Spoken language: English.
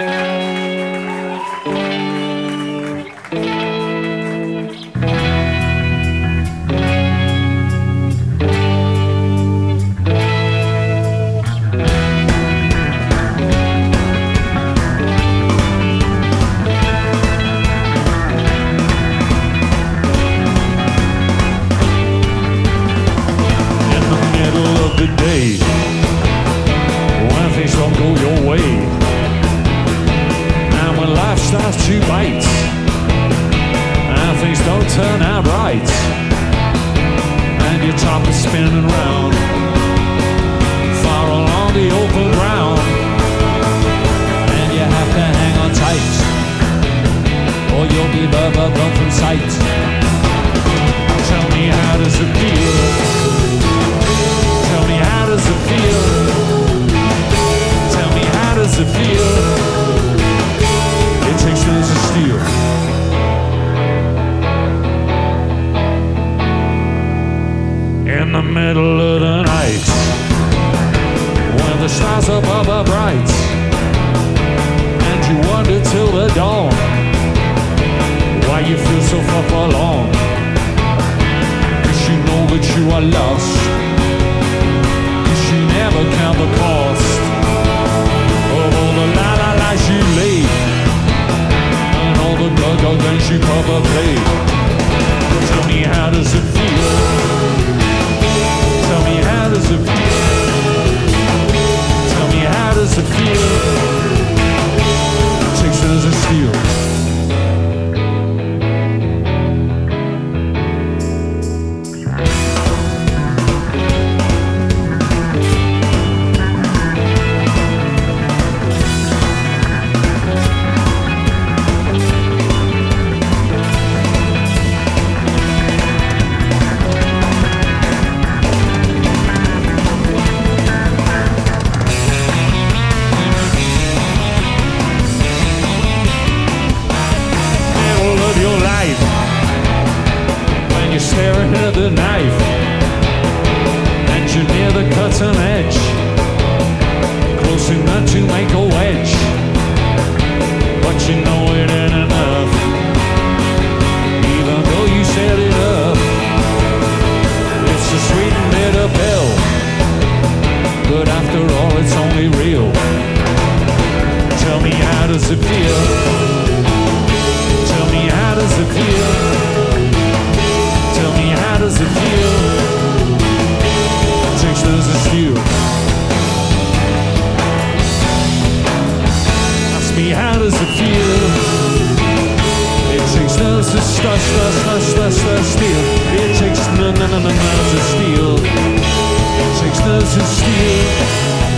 in right and your top is spinning round. Far along the open ground. And you have to hang on tight or you'll be blown from sight. Tell me how does it feel? Tell me how does it feel? Tell me how does it feel? In the middle of the night, when the stars above are bright, and you wonder till the dawn why you feel so far forlorn. Cause you know that you are lost. Cause you never count the cost of all the la la lies you lead and all the go go games you probably. You're staring at the knife and you're near the cutting edge, close enough to make a wedge, but you know it ain't enough. Even though you set it up, it's a sweet and bitter pill, but after all, it's only real. Tell me how does it feel? Tell me how does it feel? It? Takes those. Ask me how does it feel? It takes stuff, stuff, stuff, stuff, steel. It takes of steel. It takes those of steel.